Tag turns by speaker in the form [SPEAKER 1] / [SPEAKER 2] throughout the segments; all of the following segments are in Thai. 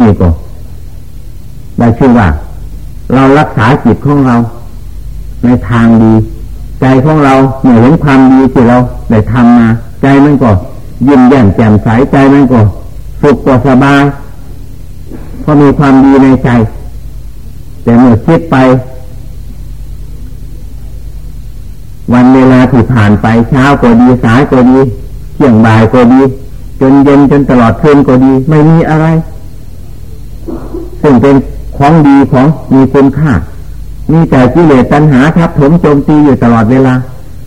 [SPEAKER 1] นี่ก็ได้ชื่อว่า เรารักษาจิตของเรา ในทางดี ใจของเราเมื่อเห็นความดีที่เราได้ทำมาใจมันก็ยิ้มแย้มแจ่มใสใจมันก็สุขก็สบายเพราะมีความดีในใจ แต่เมื่อคิดไป วันเวลาที่ผ่านไปเช้าก็ดีสายก็ดีเที่ยงบ่ายก็ดี จนเย็นจนตลอดคืนก็ดี ไม่มีอะไร ซึ่งเป็นของดีของมีคุณค่า มีแต่กิเลสตัณหาทับถมโจมตีอยู่ตลอดเวลา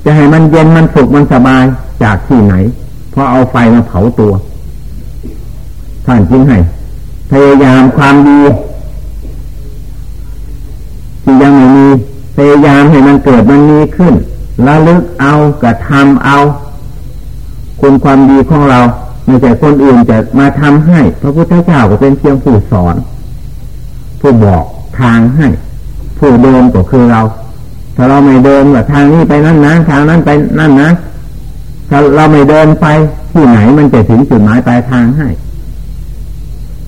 [SPEAKER 1] จะให้มันเย็นมันสุขมันสบายจากที่ไหน เพราะเอาไฟมาเผาตัว ท่านจึงให้พยายามความดีที่ยังไม่มีพยายามให้มันเกิดมันมีขึ้นละลึกเอากระทำเอา คุณความดีของเราไม่ใช่คนอื่นจะมาทำให้ พระพุทธเจ้าก็เป็นเพียงผู้สอน ผู้บอกทางให้ ผู้เดินก็คือเรา ถ้าเราไม่เดินแบบทางนี้ไปนั่นนะทางนั้นไปนั่นนะถ้าเราไม่เดินไปที่ไหนมันจะถึงจุดหมายปลายทางให้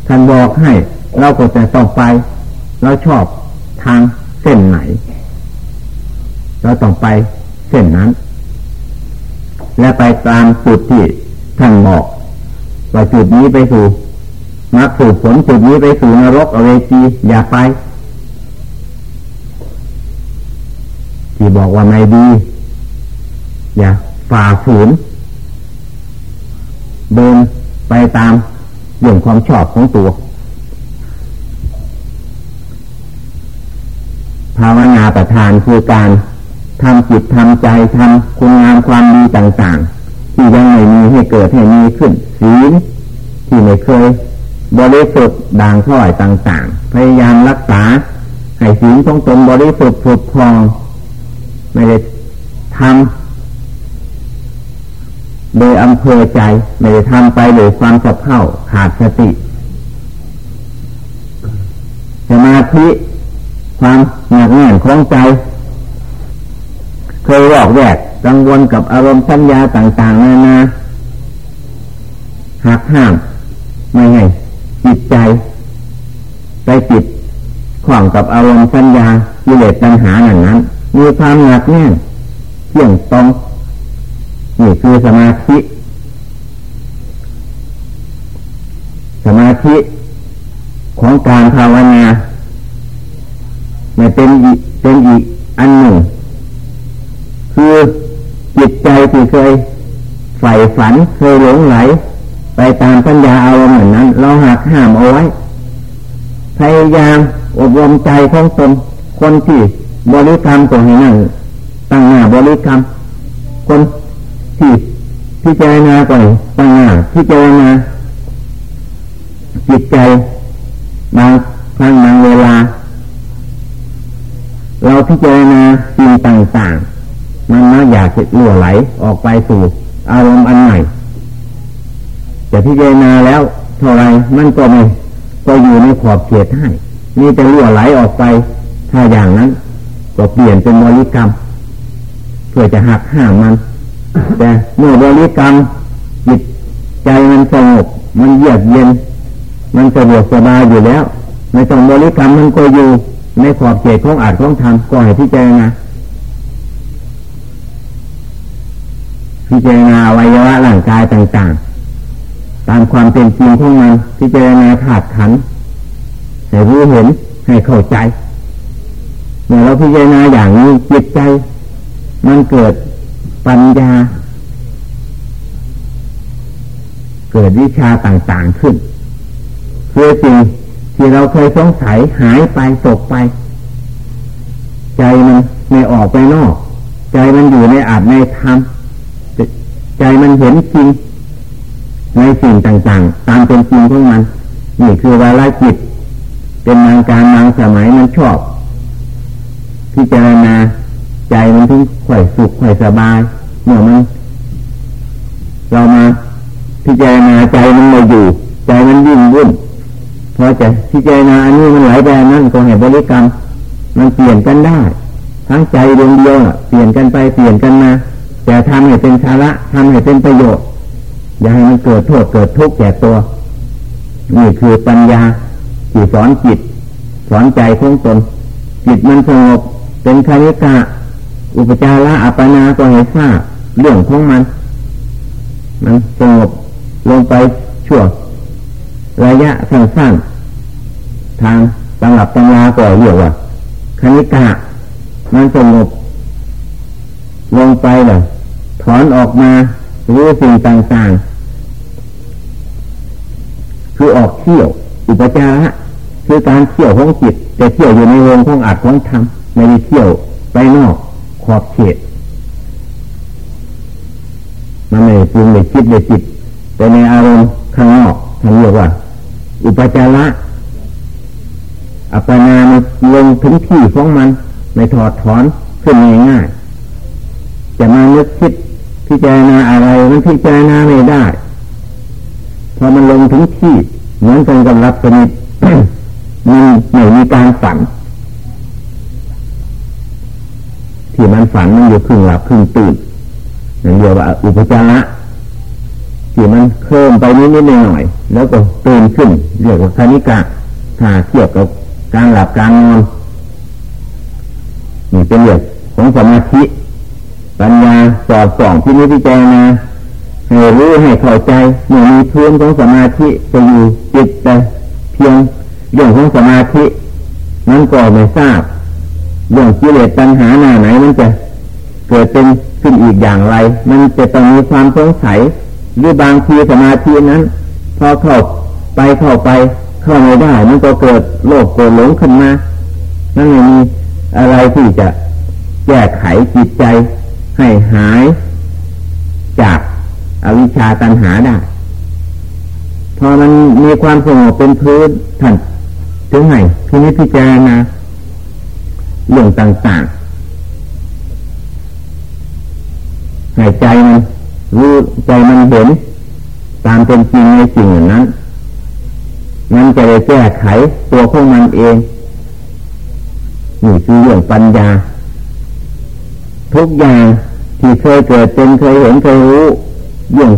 [SPEAKER 1] ท่านบอกให้ เราก็จะต้องไป เราชอบทางเส้นไหน เราต้องไปเส้นนั้น และไปตามจุดที่ท่านบอกว่าจุดนี้ไปสู่ มรรคสู่ผลจุดนี้ไปสู่นรกอเวจีอย่าไป ที่บอกว่าไม่ดี อย่าฝ่าฝืนเดินไปตามเรื่องความชอบของตัว ภาวนาประทานคือการทำจิตทำใจทำคุณงามความดีต่าง ๆ ที่ยังไม่มีให้เกิดให้มีขึ้นศีลที่ไม่เคย บริสุทธิ์ด่างพ้อยต่างๆ พยายามรักษาให้ศีลของตนบริสุทธิ์ผุดพองไม่ได้ทำโดยอำเภอใจ ไม่ได้ทำไปโดยความสะเพร่าขาดสติสมาธิความหนักแน่นของใจ เคยวอกแวกกังวลกับอารมณ์สัญญาต่าง ๆ นานาหักห้าม ไม่ให้ จิตใจ ไปจิตขวางกับอารมณ์สัญญากิเลสปัญหาหนังนั้น มีความหนักแน่นเที่ยงตรงนี่คือสมาธิ สมาธิของการภาวนาไม่เป็นเป็นอีกอันหนึ่ง คือจิตใจที่เคยใฝ่ฝันเคยหลงไหล ไปตามปัญญาอารมณ์เหมือนนั้น เราหักห้ามเอาไว้พยายามอบรมใจของตนคนที่บริกรรมก็ให้นั่งตั้งหน้าบริกรรม คนที่พิจารณาก่อนตั้งหน้าพิจารณาจิตใจบางครั้งบางเวลา เราพิจารณาสิ่งต่างๆ มันน่าอยากจะล่วไหลออกไปสู่อารมณ์อันใหม่ แต่พิจารณาแล้วเท่าไรมันก็ไม่ก็อยู่ในขอบเขตให้มีแต่ล่วไหลออกไป ถ้าอย่างนั้น ก็เปลี่ยนเป็นบริกรรม เพื่อจะหักห้ามมัน แต่เมื่อบริกรรมจิตใจมันสงบมันเยือกเย็น มันสะดวกสบายอยู่แล้วไม่ต้องบริกรรมมันก็อยู่ในขอบเขตของอาจของธรรมก็ให้พิจารณาพิจารณาวัยวะร่างกายต่าง ๆ ตามความเป็นจริงของมันพิจารณาถาดขันให้รู้เห็นให้เข้าใจเมื่อเราพิจารณาอย่างนี้จิตใจ มันเกิดปัญญา เกิดวิชาต่างๆขึ้นเพื่อสิ่งที่เราเคยสงสัยหายไปตกไป ใจมันไม่ออกไปนอก ใจมันอยู่ในอาจในธรรมใจมันเห็นจริง ในสิ่งต่างๆ ตามเป็นจริงของมัน นี่คือวาลจิต เป็นนางการนางสมัยมันชอบพิจารณาใจมันถึงข่อยสุขข่อยสบายเมื่อมันเรามาพิจารณาใจมันมาอยู่ ใจมันยิ่งวุ่นพอจะพิจารณาอันนี้มันไหลไปนั่นก็ให้บริกรรม มันเปลี่ยนกันได้ ทั้งใจดวงเดียวเปลี่ยนกันไปเปลี่ยนกันมาแต่ทำให้เป็นชาระทำให้เป็นประโยชน์ อย่าให้มันเกิดโทษเกิดทุกข์แก่ตัว นี่คือปัญญาที่สอนจิต สอนใจของตน จิตมันสงบเป็นคณิกะ อุปจาระอัปปนาก็ให้ทราบเรื่องของมัน มันสงบลงไปชั่ว ระยะสั้นๆทางตำหรับตำราก็เรียกว่าคณิกะ มันสงบลงไปเลยถอนออกมารู้สิ่งต่างๆ คือออกเที่ยว อุปจาระคือการเที่ยวของจิตแต่เที่ยวอยู่ในวงของอัดของธรรมไม่ได้เที่ยวไปนอกขอบเขตมันไม่ปรุงไม่คิดไม่จิตแต่ในอารมณ์ข้างนอกท่านเรียกว่า อุปจาระอัปปนามันลงถึงที่ของมันไม่ถอดถอนขึ้นง่ายๆจะมานึกคิดพิจารณาอะไรมันพิจารณาไม่ได้ พอมันลงถึงที่เหมือนกันกับรับสนิทมันไม่มีการฝัน ที่มันฝันมันอยู่ครึ่งหลับครึ่งตื่นนั่นเรียกว่า อุปจาระที่มันเพิ่มไปนิดนิดหน่อยแล้วก็ตื่นขึ้นเรียกว่าคณิกะถ้าเทียบกับการหลับการนอนนี่เป็นเรื่องของสมาธิปัญญาสอบส่องที่นี้พิจารณา ให้รู้ให้เข้าใจเมื่อมีพื้นของสมาธิจะอยู่จิตแต่เพียงเรื่องของสมาธินั้นก็ไม่ทราบเรื่องกิเลสตัณหาหน้าไหนมันจะเกิดเป็นขึ้นอีกอย่างไร มันจะต้องมีความสงสัยหรือบางทีสมาธินั้น พอเข้าไปเข้าไป เข้าไม่ได้ มันก็เกิดโลภโกรธหลงขึ้นมานั่นไม่มีอะไรที่จะแก้ไขจิตใจให้หาย จาก อวิชชาตัญหาได้ พอมันมีความสงบเป็นพื้นท่านถึงให้พินิจพิจารณาเรื่องต่างๆให้ใจมันรู้ใจมันเห็น ตามเป็นจริงในสิ่งนั้น มันจะได้แก้ไขตัวของมันเองนี่คือเรื่องปัญญา ทุกอย่างที่เคยเกิดเป็นเคยเห็นเคยรู้ เรื่อง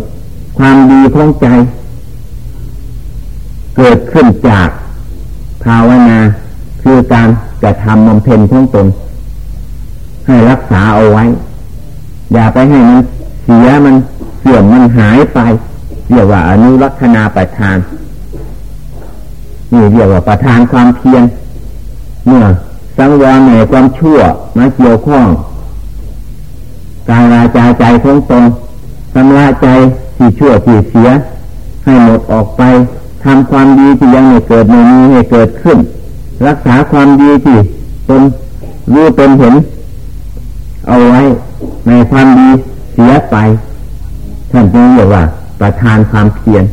[SPEAKER 1] ความดีของใจ เกิดขึ้นจากภาวนาคือการกระทำบำเพ็ญของตน ให้รักษาเอาไว้ อย่าไปให้มันเสียมันเสื่อมมันหายไปเรียกว่าอนุรักษณาประทานนี่เรียกว่าประทานความเพียรเมื่อสังวรในความชั่วมาเกี่ยวข้องการราจาใจของตน สำระใจที่ชั่วที่เสีย ให้หมดออกไปทำความดีที่ยังไม่เกิดไม่มีให้เกิดขึ้น รักษาความดีที่ตนรู้ตนเห็น เอาไว้ในความดีเสียไปท่านจึงเรียกว่าประทานความเพียร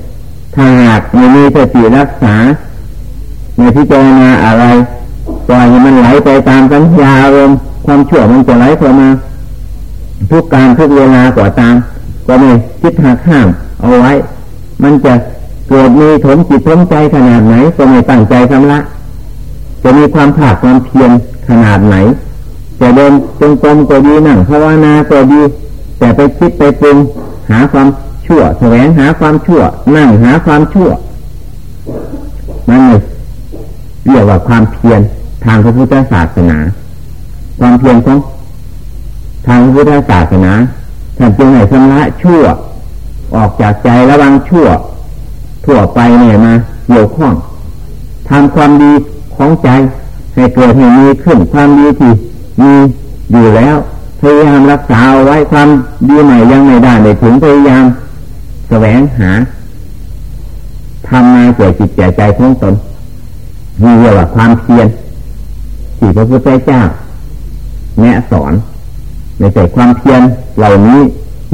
[SPEAKER 1] ถ้าหากไม่มีสติรักษาในพิจารณาอะไรปล่อยมันไหลไปตามสัญญาอารมณ์ความชั่วมันจะไหลเข้ามาทุกการทุกเวลากว่าตาม ก็ไม่คิดหักห้ามเอาไว้ มันจะเกิดมีถมจิตถมใจขนาดไหน ก็ไม่ตั้งใจทำละ จะมีความผาดความเพียรขนาดไหน จะเดินจงกรมก็ดีนั่งภาวนาก็ดี แต่ไปคิดไปปรุงหาความชั่วแสวงหาความชั่ว นั่งหาความชั่วนั่นเลยเรียกว่าความเพียรทางพระพุทธศาสนา ความเพียรของทางพุทธศาสนา ท่านจึงให้ชำระชั่ว ออกจากใจระวังชั่ว ทั่วไปเนี่ยมาเกี่ยวข้องทำความดีของใจ ให้เกิดให้มีขึ้นความดีที่มีอยู่แล้วพยายามรักษาเอาไว้ความดีใหม่ยังไม่ได้เลยถึงพยายามแสวงหาทำมาเกิดจิตใจใจของตนมีเรียกว่าความเพียรที่พระพุทธเจ้าแนะสอน ในใจความเพียรเหล่านี้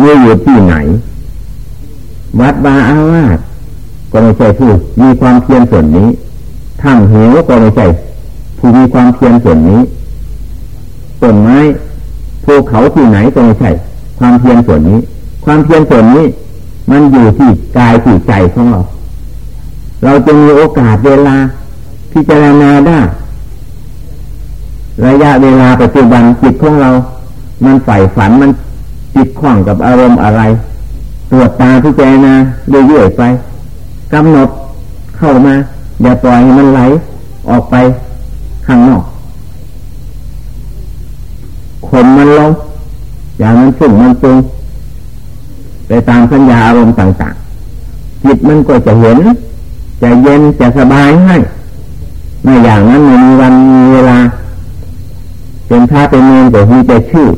[SPEAKER 1] มีอยู่ที่ไหน วัดบาอาวาสก็ไม่ใช่ผู้มีความเพียรส่วนนี้ถ้ำเหวก็ไม่ใช่ผู้มีความเพียรส่วนนี้ต้นไม้ภูเขาที่ไหนก็ไม่ใช่ ความเพียรส่วนนี้ ความเพียรส่วนนี้ มันอยู่ที่กายที่ใจของเรา เราจะมีโอกาสเวลาพิจารณาได้ระยะเวลาปัจจุบันจิตของเรา มันใฝ่ฝันมันจิตคล้องกับอารมณ์อะไร ตรวจตาพิจารณาเรื่อยๆไปกำหนดเข้ามาอย่าปล่อยให้มันไหลออกไปข้างนอกข่มมันลงอย่ามันฝุ่งมันปรุงไปตามสัญญาอารมณ์ต่างๆจิตมันก็จะเห็น จะเย็นจะสบายให้ไม่อย่างนั้นไม่มีวันมีเวลา เป็นพระเป็นเนรแต่มีแต่ชื่อ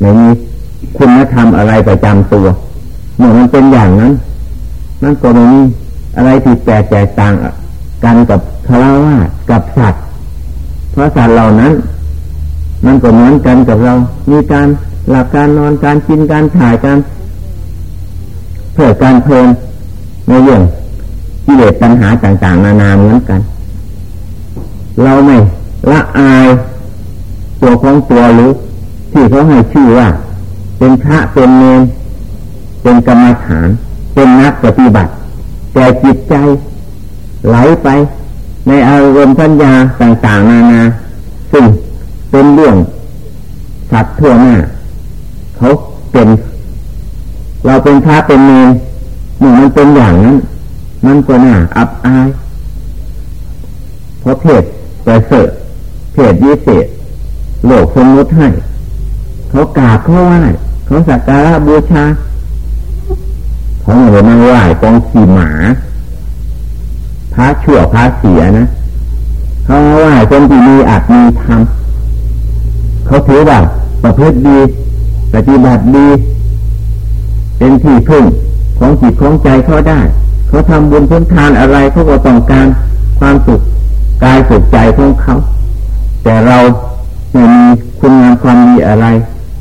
[SPEAKER 1] ไม่มีคุณธรรมอะไรประจำตัวเมื่อมันเป็นอย่างนั้น นั่นก็ไม่มีอะไรที่แตกแตกต่างกันกับคารวะกับสัตว์ เพราะสัตว์เหล่านั้น มันก็เหมือนกันกับเรา มีการหลับการนอนการกินการถ่ายการเพื่อการเพลินในเรื่องกิเลสปัญหาต่าง ๆ นานาเหมือนกัน เราไม่ละอายตัวของตัวหรือ ที่เขาให้ชื่อว่า เป็นพระเป็นเนรเป็นกรรมฐาน เป็นนักปฏิบัติ แต่จิตใจไหลไป ในอารมณ์ปัญญาต่างๆ นานา ซึ่งเป็นเรื่องสัตว์ทั่วหน้าเขาเป็น เราเป็นพระเป็นเนรหนึ่งมันเป็นอย่างนั้น มันก็น่าอับอายเพราะเพศประเสริฐเพศวิเศษโลกสมมติให้ เขากราบเขาไหว้เขาสักการะบูชาเขาเหมือนมาไหว้กองขี่หมาพระชั่วพระเสียนะเขาไหว้คนที่มีอาจมีธรรมเขาถือว่าประพฤติดีปฏิบัติดี เป็นที่พึ่งของจิตของใจเขาได้ เขาทำบุญพ้นทานอะไรเขาก็ต้องการความสุขกายสุขใจของเขา แต่เราไม่มีคุณงามความดีอะไร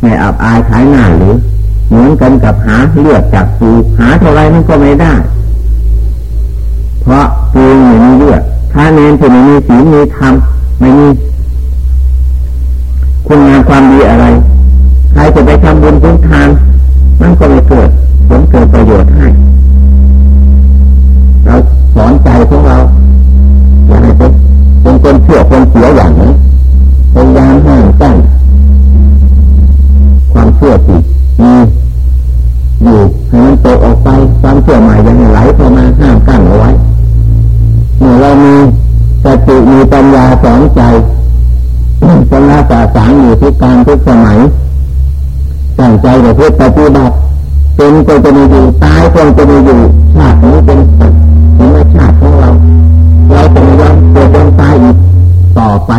[SPEAKER 1] ไม่อับอายขายหน้าหรือ เหมือนกันกับหาเลือดจากปูหาเท่าไรมันก็ไม่ได้ เพราะปูไม่มีเลือดถ้าเน้นถึงไม่มีศีลมีธรรมไม่มีคุณงามความดีอะไร ใครจะไปทำบุญทุนทานมันก็ไม่เกิดผลเกิดประโยชน์ให้เราสอนใจของเราอย่าให้เป็นเป็นคนเชื่อคนเสียอย่างนี้พยายามห้ามกั้น มเชื่อผิดมีอยู่ให้มันตกออกไปความเชื่อใหม่ยังไหลเข้ามาห้ามกั้นเอาไว้เมื่อเรามีสติมีปัญญาสอนใจสำนักสางอยู่ทุกการทุกสมัยตั้งใจแต่เพื่อปฏิบัติเป็นก็จะม่อยู่ตายก็จะม่อยู่ชาตินี้เป็นเป็นชาติของเราเราจะไม่ยอมเกิดยอมตายอีกต่อไป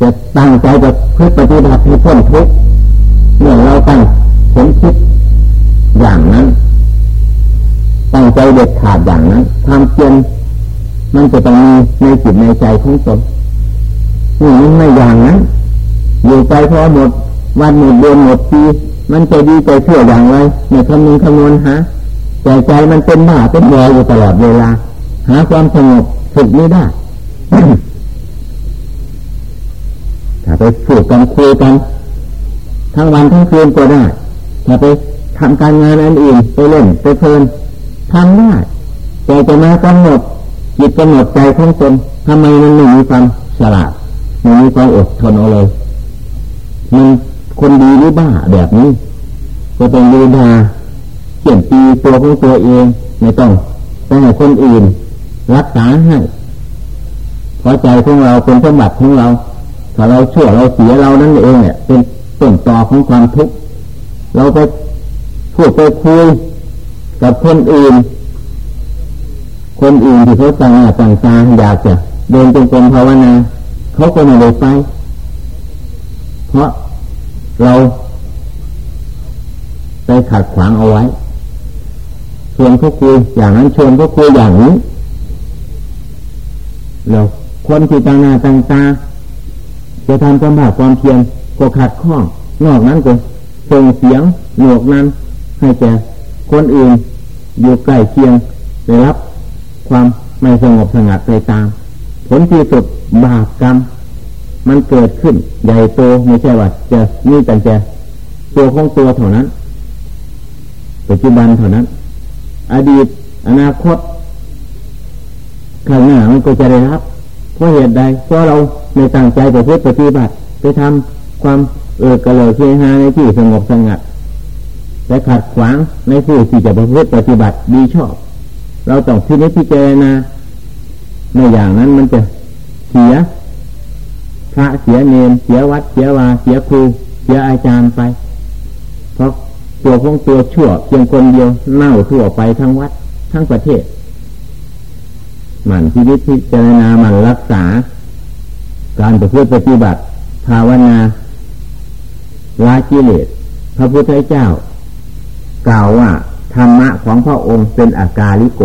[SPEAKER 1] จะตั้งใจจะเพื่อปฏิบัติให้พ้นทุกข์ มื่อเราตั้งผลคิดอย่างนั้น ตั้งใจเด็ดขาดอย่างนั้นความเพียรมันจะต้องมีในจิตในใจของตนนี่มันไม่อย่างนั้นอยู่ไปพอหมดวันหมดเดือนหมดปีมันจะดีใจเชื่ออย่างไรในคำนึงคำนวณหาใจใจมันเป็นหน้าเป็นแย่อยู่ตลอดเวลา หาความสงบสุขไม่ได้ถ้าไปพูดกันคุยกัน ทั้งวันทั้งคืนก็ได้ถ้าไปทำการงานอันอื่นไปเล่นไปเพลินทำได้แต่จะมากำหนดจิตกำหนดใจของตนทำไมมันไม่มีความฉลาดไม่มีความอดทนเอาเลย มันคนดีหรือบ้าแบบนี้ ก็ต้องดูดาเขียนตีตัวของตัวเองไม่ต้องไปให้คนอื่น รักษาให้เพราะใจของเราเป็นสมบัติของเรา ถ้าเราชั่วเราเสียเรานั่นเองเนี่ยเป็น ต้นตอของความทุกข์เราไปพูดไปคุยกับคนอื่น คนอื่นที่เขาต่างหน้าต่างตาอยากจะเดินจงกรมภาวนาเขาก็ไม่ได้ไป เพราะเราไปขัดขวางเอาไว้ชวนเขาคุยอย่างนั้นชวนเขาคุยอย่างนี้แล้วคนที่ต่างหน้าต่างตาจะทำความบาปความเพียร ก็ขัดข้อง นอกนั้นก็ส่งเสียงหนวกนั้น ให้แก่คนอื่น อยู่ใกล้เคียงได้รับ ความไม่สงบสงัดไปตาม ผลที่สุดบาปกรรม มันเกิดขึ้น ใหญ่โตไม่ใช่ว่าจะมีแต่จะตัวของตัวเท่านั้นปัจจุบันเท่านั้น อดีต อนาคตข้างหน้ามันก็จะได้รับเพราะเหตุใดเพราะเราในตั้งใจไปเพื่อปฏิบัติไปทำ ความเออกระเลยเฮฮาในที่สงบสงัดแต่ขัดขวางในผู้ที่จะไปเพื่อปฏิบัติดีชอบ เราต้องพินิจพิจารณาในอย่างนั้นมันจะเสียพระเสียเนรเสียวัดเสียวาเสียครูเสียอาจารย์ไป เพราะตัวของตัวชั่วเพียงคนเดียวเน่าทั่วไปทั้งวัดทั้งประเทศหมั่นพินิจพิจารณาหมั่นรักษา การประพฤติปฏิบัติ ภาวนา ลาจิเลสพระพุทธเจ้า กล่าวว่าธรรมะของพระองค์เป็นอากาลิโก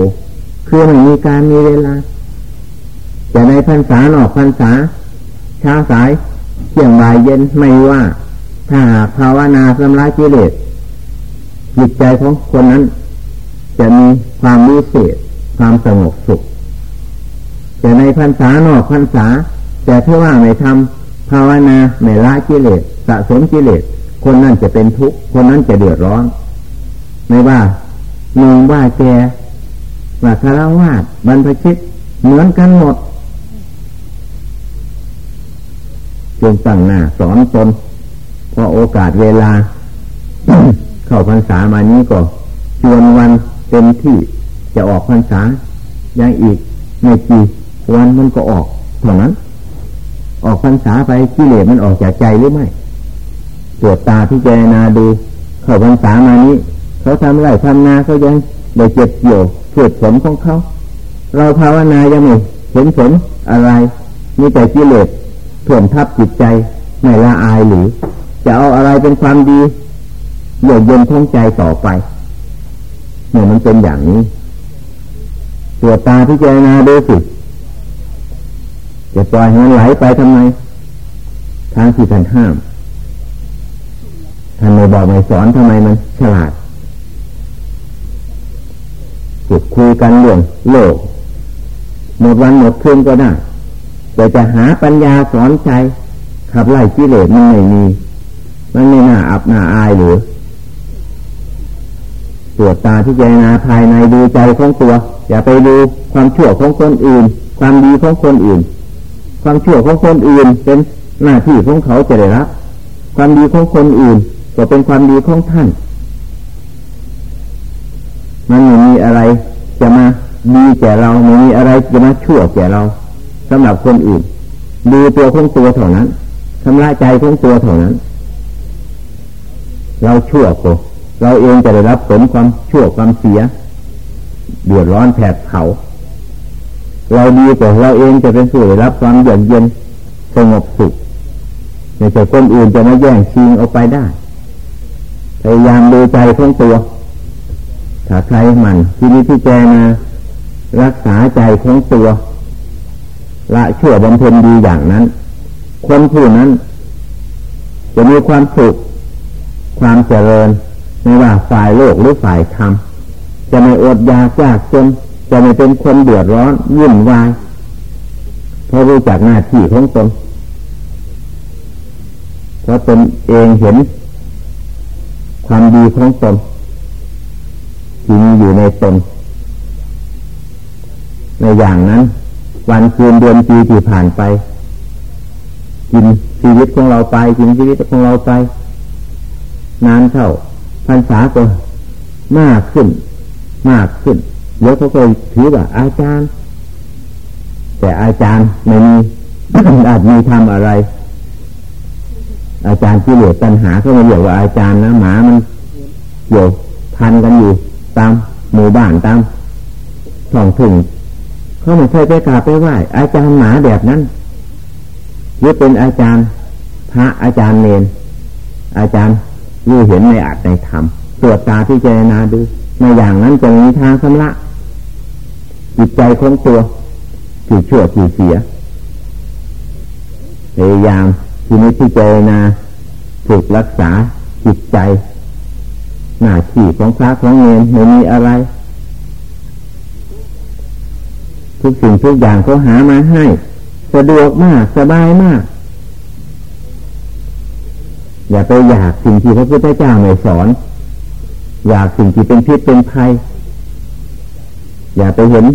[SPEAKER 1] คือไม่มีการมีเวลา จะในพรรษาหนอกพรรษาช้าสายเที่ยงบ่ายเย็นไม่ว่า ถ้าหากภาวนาสำระกิเลสจิตใจของคนนั้น จะมีความวิเศษความสงบสุขแต่ในพรรษาหนอกพรรษา แต่ถ้าว่าไม่ทำภาวนาไม่ละกิเลส สะสมกิเลสคนนั้นจะเป็นทุกข์คนนั้นจะเดือดร้อน ไม่ว่าหนุ่มว่าแกว่าคารวาสบรรพชิตเหมือนกันหมดจงตั้งหน้าสอนตนเพราะโอกาสเวลา เข้าพรรษามานี้ก็จวนวันเต็มที่จะออกพรรษายังอีกไม่กี่วันมันก็ออกเท่านั้น ออกพรรษาไปกิเลสมันออกจากใจหรือไม่ ตรวจตาที่เจนาดูเข้าพรรษามานี้ เขาทำไรทำนาเขายังได้เจ็บเกี่ยวเกิดผลของเขา เราภาวนายังไม่เห็นผลอะไร มีแต่กิเลสถ่วงทับจิตใจไม่ละอายหรือ จะเอาอะไรเป็นความดีเยือกเย็นท้องใจต่อไปเมื่อมันเป็นอย่างนี้ตรวจตาที่เจนาดูสิจะปล่อยให้มันไหลไปทำไมทางที่ท่านห้าม ท่านไม่บอกไม่สอนทำไมมันฉลาดพูดคุยกันเรื่องโลก หมดวันหมดคืนก็ได้แต่จะหาปัญญาสอนใจ ขับไล่กิเลสมันไม่มี มันไม่น่าอับน่าอายหรือตรวจตาที่เจนาภายในดูใจของตัว อย่าไปดูความชั่วของคนอื่น ความดีของคนอื่น ความชั่วของคนอื่นเป็นหน้าที่ของเขาจะได้รับความดีของคนอื่น ก็เป็นความดีของท่าน มันไม่มีอะไรจะมาดีแก่เราไม่มีอะไรจะมาชั่วแก่เราสำหรับคนอื่น ดูตัวของตัวเท่านั้นทำลายใจของตัวเท่านั้น เราชั่วก็เราเองจะได้รับผลความชั่วความเสียเดือดร้อนแผดเผาเราดีกว่าเราเองจะเป็นผู้ได้รับความเย็นเย็นสงบสุขไม่ใช่คนอื่นจะมาแย่งชิงเอาไปได้ พยายามดูใจของตัว ถ้าใครมันที่นี้ที่แจนะรักษาใจของตัว ละชั่วบำเพ็ญดีอย่างนั้น คนผู้นั้น จะมีความสุข ความเจริญไม่ว่าฝ่ายโลกหรือฝ่ายธรรมจะไม่อดอยากยากจนจะไม่เป็นคนเดือดร้อนวุ่นวายเพราะรู้จักหน้าที่ของตนเพราะตนเองเห็น ความดีของตนที่มีอยู่ในตน ในอย่างนั้น วันคืนเดือนปีที่ผ่านไป กินชีวิตของเราไป กินชีวิตของเราไป นานเท่าพรรษาก็มากขึ้น มากขึ้นเดี๋ยวเขาเคยถือว่าอาจารย์ แต่อาจารย์ไม่มีอาจมีทำอะไร อาจารย์ที่เหลือปัญหาเขาม่เรียกว่าอาจารย์นะหมามันเกี่ยวพันกันอยู่ตามหมู่บ้านตามท้องถิ่นเขาไม่เคยไปกราบไปไหว้อาจารย์หมาแบบนั้น หรือเป็นอาจารย์พระอาจารย์เนนอาจารย์รู้เห็นในอาจในธรรมตรวจตาที่เจรนาดูในอย่างนั้นจะมีทางสำละจิตใจของตัวที่ชั่วที่เสียพยายาม ที่นี้ที่เจนาถูกรักษาจิตใจ หน้าที่ของพระของเนรไม่มีอะไร ทุกสิ่งทุกอย่างเขาหามาให้ สะดวกมากสบายมาก อย่าไปอยากสิ่งที่พระพุทธเจ้าไม่สอน อยากสิ่งที่เป็นพิษเป็นภัย อย่าไปเห็น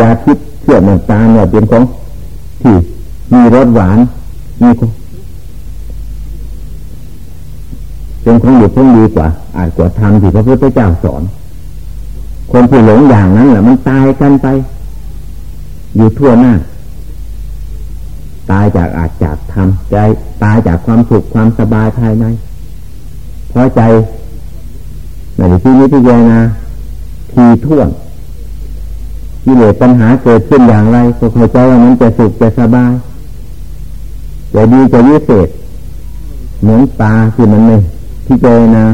[SPEAKER 1] ยาพิษเชื่อมันตาเนี่ยเป็นของที่มีรสหวานมี เป็นของดีของดีกว่า อาจกว่าทำที่พระพุทธเจ้าสอน คนที่หลงอย่างนั้นแหละมันตายกันไป อยู่ทั่วหน้า ตายจากอาจจากทำใจตายจากความสุขความสบายภายในเพราะใจในที่นี้ที่เจนาทีท่วงกิเลสปัญหาเกิดขึ้นอย่างไรก็เข้าใจว่ามันจะสุขจะสบายจะดีจะวิเศษเหมือนตาที่มันไม่ ที่เจนา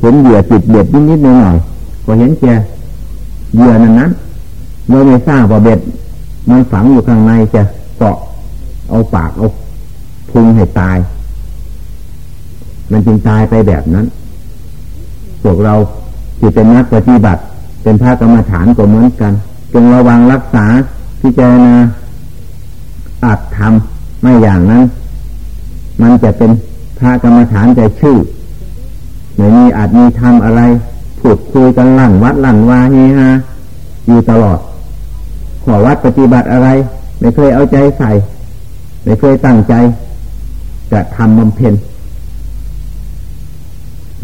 [SPEAKER 1] เห็นเหยื่อติดเบ็ดนิดๆหน่อยๆก็เห็นแกเหยื่อนั้นนั้นเมื่อไม่ทราบว่าเบ็ด มันฝังอยู่ข้างในจะเกาะเอาปากเอาพุงให้ตาย มันจึงตายไปแบบนั้นพวกเราที่เป็นนักปฏิบัติ เป็นพระกรรมฐานก็เหมือนกันจงระวังรักษาพิจารณาอาจทำไม่อย่างนั้น มันจะเป็นพระกรรมฐานใจชื่อ ไม่มีอาจมีทำอะไรพูดคุยกันหลั่นวัดหลั่นวาเฮฮาอยู่ตลอด ขอวัดปฏิบัติอะไร ไม่เคยเอาใจใส่ ไม่เคยตั้งใจจะทำบำเพ็ญ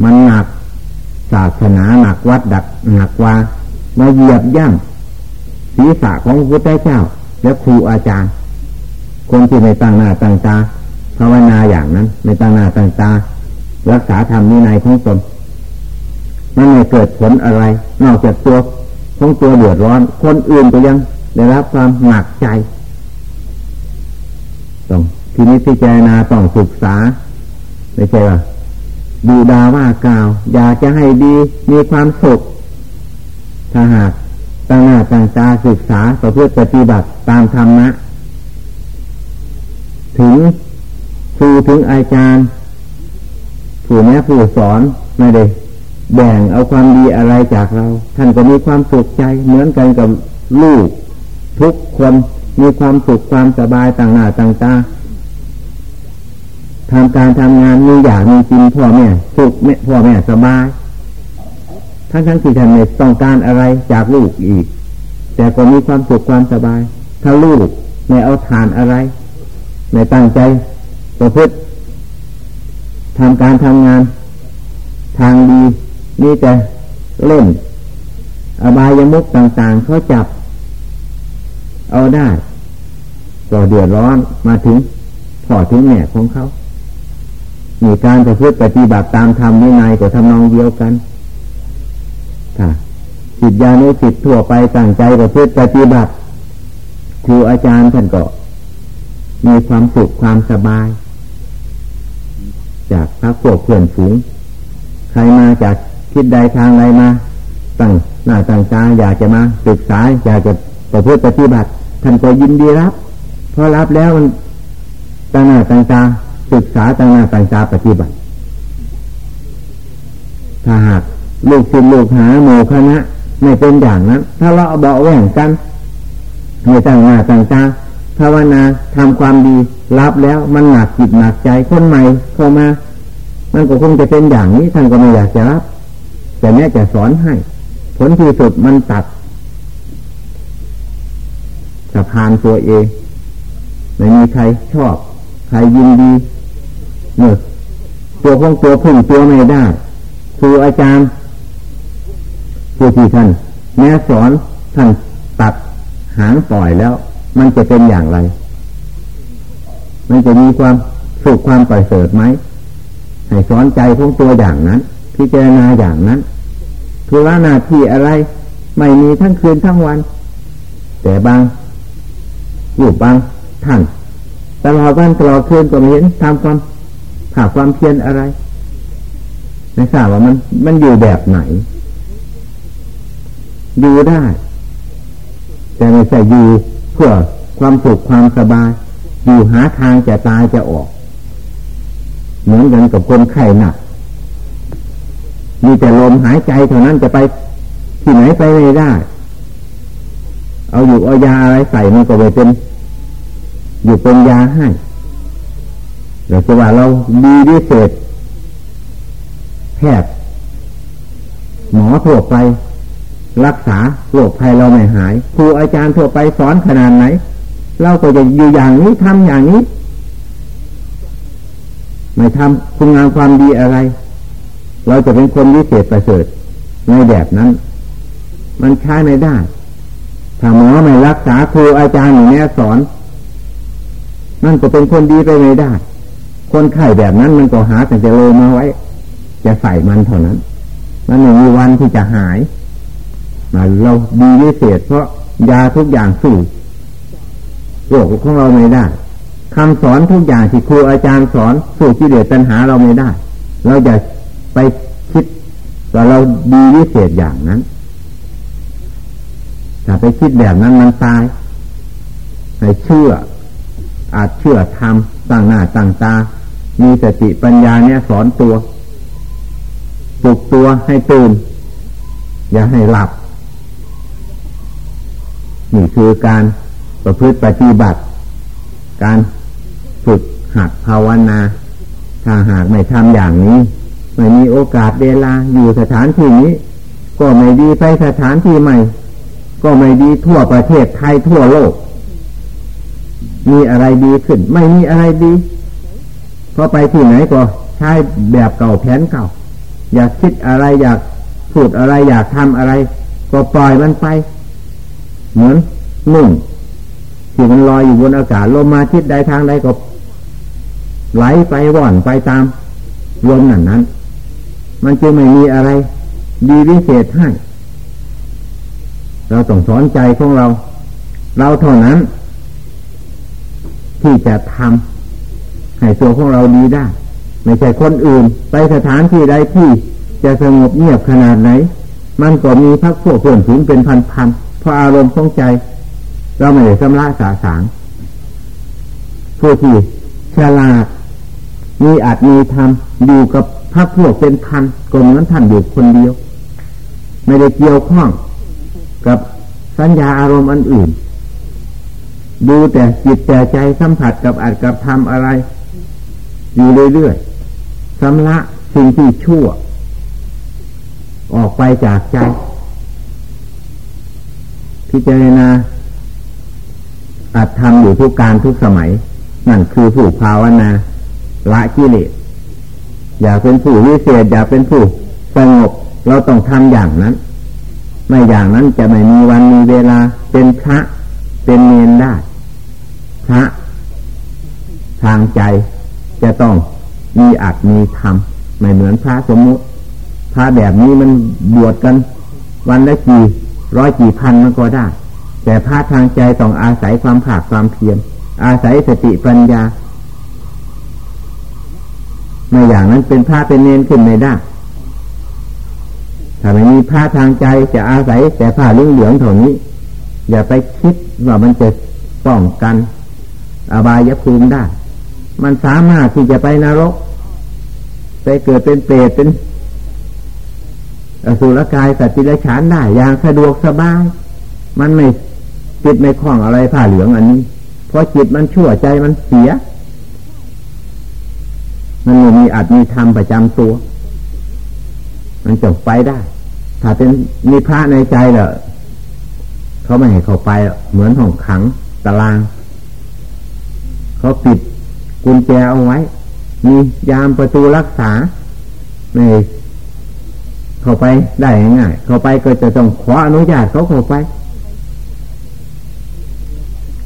[SPEAKER 1] มันหนักศาสนาหนักวัดดักหนักวามาเหยียบย่ำศีรษะของพระพุทธเจ้า และครูอาจารย์ คนที่ไม่ตั้งหน้าตั้งตาภาวนาอย่างนั้น ไม่ตั้งหน้าตั้งตา รักษาธรรมนินัยของตนมันไม่เกิดผลอะไร นอกจากตัวของตัวเดือดร้อน คนอื่นก็ยังได้รับความหนักใจต้องทีนี้พิจารณาต้องศึกษาไม่ใช่ว่าดูดาว่ากล่าว อยากจะให้ดีมีความสุขถ้าหากตั้งหน้าตั้งตาศึกษาต่อเพื่อปฏิบัติตามธรรมะ ถึงครูถึงอาจารย์ ผู้แม่ผู้สอนไม่ได้แบ่งเอาความดีอะไรจากเรา ท่านก็มีความสุขใจเหมือนกันกับลูก ทุกคนมีความสุขความสบายต่างหน้าต่างตาทำการทำงานมีอย่างมีกินพ่อแม่สุขแม่พ่อแม่สบายทั้งทั้งที่ท่านไม่ต้องการอะไรจากลูกอีก แต่ก็มีความสุขความสบาย ถ้าลูกไม่เอาทานอะไรไม่ตั้งใจประพฤติ ทำการทำงาน ทางดีนี่แต่เล่น อบายมุกต่างๆเขาจับ เอาได้ก็เดือดร้อนมาถึงพ่อถึงแม่ของเขามีการจะพูดปฏิบัติตามธรรมวินัยก็ทำนองเดียวกันค่ะจิตญาณจิตทั่วไปตั้งใจประพฤติปฏิบัติครูอาจารย์ท่านก็มีความสุขความสบาย จากพระพวกเพื่อนฝูง ใครมาจากคิดใดทางใดมาตั้งหน้าตั้งตาอยากจะมาศึกษาอยากจะประพฤติปฏิบัติท่านก็ยินดีรับพอรับแล้วมันตั้งหน้าตั้งตาศึกษาตั้งหน้าตั้งตาปฏิบัติ ถ้าหากลูกศิษย์ลูกหาโมคณะไม่เป็นอย่างนั้นถ้าเราเบาแหว่งกันไม่ตั้งหน้าตั้งตา ภาวนาทำความดีรับแล้วมันหนักจิตหนักใจคนใหม่เข้ามา มันก็คงจะเป็นอย่างนี้ท่านก็ไม่อยากจะรับ แต่แม่จะสอนให้ ผลที่สุดมันตัดสะพานตัวเองไม่มีใครชอบ ใครยินดีเมื่อตัวของตัวพึ่งตัวไม่ได้ครูอาจารย์ผู้ที่ท่านแม่สอนท่านตัดหางปล่อยแล้ว มันจะเป็นอย่างไร มันจะมีความสุขความประเสริฐไหมให้สอนใจของตัวอย่างนั้น พิจารณาอย่างนั้นธุระนาที่อะไร ไม่มีทั้งคืนทั้งวัน แต่บางอยู่บางท่านตลอดวันตลอดคืนก็ไม่เห็นทำความหาความเพียรอะไรไม่ทราบว่ามันมันอยู่แบบไหน อยู่ได้ แต่ไม่ใช่อยู่ เพื่อความสุขความสบาย อยู่หาทางจะตายจะออก เหมือนกันกับคนไข้หนักมีแต่ลมหายใจเท่านั้นจะไปที่ไหนไปไม่ได้ เอาอยู่เอายาอะไรใส่มันก็ไปเป็น อยู่เป็นยาให้แต่จะว่าเราดีดีเศษแพทย์หมอทั่วไป รักษาโรคภัยเราไม่หายครูอาจารย์ทั่วไปสอนขนาดไหน เราก็จะอยู่อย่างนี้ทำอย่างนี้ ไม่ทำคุณงามความดีอะไร เราจะเป็นคนวิเศษประเสริฐในแบบนั้น มันใช้ไม่ได้ถ้าหมอไม่รักษาครูอาจารย์อย่างนี้สอน นั่นก็เป็นคนดีไปไม่ได้ คนไข้แบบนั้นมันก็หาแต่จะโลมาไว้ จะใส่มันเท่านั้น มันไม่มีวันที่จะหาย เราดีวิเศษเพราะยาทุกอย่างสู้โรคของเราไม่ได้คำสอนทุกอย่างที่ครูอาจารย์สอนสู้กิเลสปัญหาเราไม่ได้ เราจะไปคิดว่าเราดีวิเศษอย่างนั้นถ้าไปคิดแบบนั้นมันตายไปเชื่อ อาจเชื่อทำตั้งหน้าตั้งตา มีสติปัญญาเนี่ยสอนตัวปลุกตัวให้ตื่น อย่าให้หลับ นี่คือการประพฤติปฏิบัติ การฝึกหัดภาวนา ถ้าหากไม่ทำอย่างนี้ ไม่มีโอกาสเวลาอยู่สถานที่นี้ ก็ไม่ดีไปสถานที่ใหม่ ก็ไม่ดีทั่วประเทศไทยทั่วโลก มีอะไรดีขึ้น ไม่มีอะไรดีพอไปที่ไหนก็ใช้แบบเก่าแผนเก่า อยากคิดอะไรอยากพูดอะไรอยากทำอะไร ก็ปล่อยมันไป เหมือนนุ่งที่มันลอยอยู่บนอากาศลมมาทิศใดทางใดก็ไหลไปว่อนไปตามลมนั่นนั้น มันจึงไม่มีอะไร ดีวิเศษให้เราต้องสอนใจของเรา เราเท่านั้น ที่จะทำให้ตัวของเราดีได้ ไม่ใช่คนอื่น ไปสถานที่ใดที่จะสงบเงียบขนาดไหน มันก็มีพักพวกเพื่อนถึงเป็นพันๆ เพราะอารมณ์ของใจ เราไม่ได้ชำระสาสางผู้ที่ฉลาดมีอาจมีธรรมอยู่กับพระพวกเป็นพันกลมนั้นท่านอยู่คนเดียว ไม่ได้เกี่ยวข้องกับสัญญาอารมณ์อันอื่น ดูแต่จิตแต่ใจสัมผัสกับอาจกับทำอะไร อยู่เรื่อยๆสำละสิ่งที่ชั่ว ออกไปจากใจ พิจารณาอาจทำอยู่ทุกการทุกสมัย นั่นคือผู้ภาวนาละกิเลสอย่าเป็นผู้วิเศษ อย่าเป็นผู้สงบเราต้องทำอย่างนั้น ไม่อย่างนั้นจะไม่มีวันมีเวลาเป็นพระเป็นเนนได้พระ ทางใจจะต้องมีอัดมีธรรมไม่เหมือนพระสมมุติพระแบบนี้มันบวชกัน วันละกี่ ร้อยกี่พันมันก็ได้ แต่พระทางใจต้องอาศัยความผากความเพียรอาศัยสติปัญญาไม่อย่างนั้นเป็นพระเป็นเนนขึ้นไม่ได้ถ้าไม่มีพระทางใจจะอาศัยแต่ผ้าเหลืองเหลืองเท่านี้ อย่าไปคิดว่ามันจะป้องกัน อบายภูมิได้ มันสามารถที่จะไปนรก ไปเกิดเป็นเปรตเป็น อสุรกายสัตว์ที่ไรฉานได้อย่างสะดวกสบาย มันไม่จิตไม่คล้องอะไรผ้าเหลืองอันนี้ เพราะจิตมันชั่วใจมันเสีย มันมีอาจมีธรรมประจำตัว มันจบไปได้ ถ้าเป็นมีพระในใจเหรอเขาไม่ให้เขาไปเหมือนห้องขังตาราง เขาปิดกุญแจเอาไว้ มียามประตูรักษาไม่ เข้าไปได้ง่ายเข้าไปก็จะต้องขออนุญาตเขาเข้าไป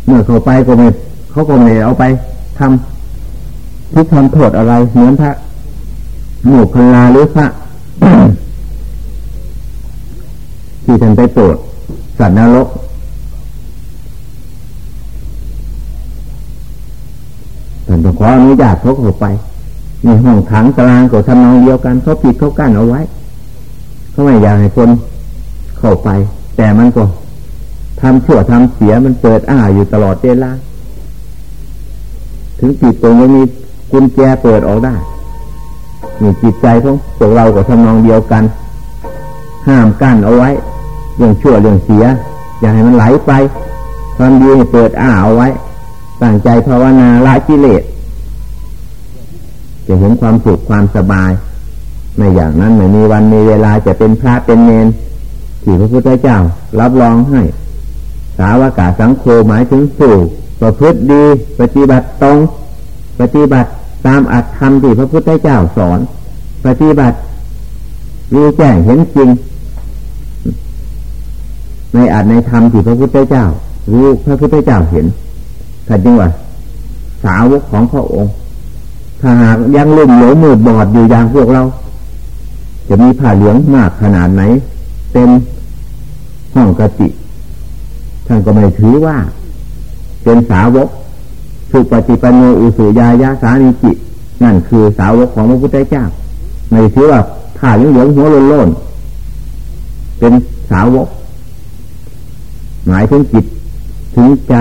[SPEAKER 1] เมื่อเขาไปก็ไม่เขาก็ไม่เอาไปทำทุกทำโทษอะไรเหมือนพระหมู่พลาหรือพระที่ท่านไปโปรดสัตว์นรกท่านต้องขออนุญาตเขาเข้าไปมีห้องขังตารางก็ทำนองเดียวกันเขาปิดเขากั้นเอาไว้ เขาไม่อยากให้คนเข้าไป แต่มันก็ทำชั่วทำเสียมันเปิดอ้าอยู่ตลอดเวลาถึงจิตตรงนี้มีกุญแจเปิดออกได้มีจิตใจของพวกเรากับทำนองเดียวกัน ห้ามกั้นเอาไว้ เรื่องชั่วเรื่องเสีย อย่าให้มันไหลไปความดีให้เปิดอ้าเอาไว้ตั้งใจภาวนาละกิเลสจะเห็นความสุขความสบาย ไม่อย่างนั้นไม่มีวันมีเวลาจะเป็นพระเป็นเนนที่พระพุทธเจ้า รับรองให้ สาวกาสังโฆหมายถึงผู้ประพฤติดี ปฏิบัติตรง ปฏิบัติตามอัตธรรมที่พระพุทธเจ้าสอน ปฏิบัติรู้แจ้งเห็นจริง ในอาจในธรรมที่พระพุทธเจ้า รู้พระพุทธเจ้าเห็นถ้าจริงว่า สาวกของพระองค์ ถ้าหากยังลุ่มหลงมืดบอดอยู่อย่างพวกเรา จะมีผ้าเหลืองมากขนาดไหน เต็มห้องกติท่านก็ไม่ถือว่า เป็นสาวกสุปฏิปันโนอุสุยายาสานิจิ นั่นคือสาวกของพระพุทธเจ้าไม่ถือว่าผ้าเหลืองหัวโล้นเป็นสาวก หมายถึงจิตถึงใจ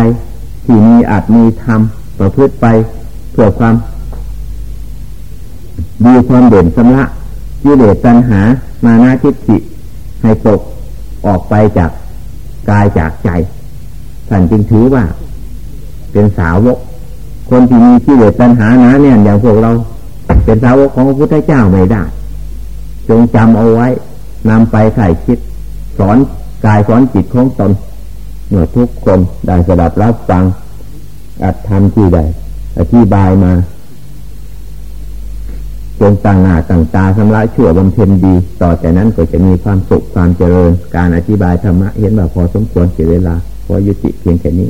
[SPEAKER 1] ที่มีอาจมีธรรมประพฤติไปเพื่อความดีความเด่นสำละ ยิเลสตัณหามานาทิฏฐิให้ตกออกไปจากกายจากใจท่านจึงถือว่า เป็นสาวก คนที่มีกิเลสตัณหานะเนี่ยอย่างพวกเรา เป็นสาวกของพระพุทธเจ้าไม่ได้ จงจำเอาไว้นำไปใส่คิด สอนกายสอนจิตของตนเมื่อทุกคนได้สดับรับฟังอัดทำที่ใดอธิบายมา จงต่างหน้าต่างตาสำลักชั่วบำเพ็ญดี ต่อจากนั้นก็จะมีความสุขความเจริญ การอธิบายธรรมะเห็นว่าพอสมควรเสียเวลาพอยุติเพียงแค่นี้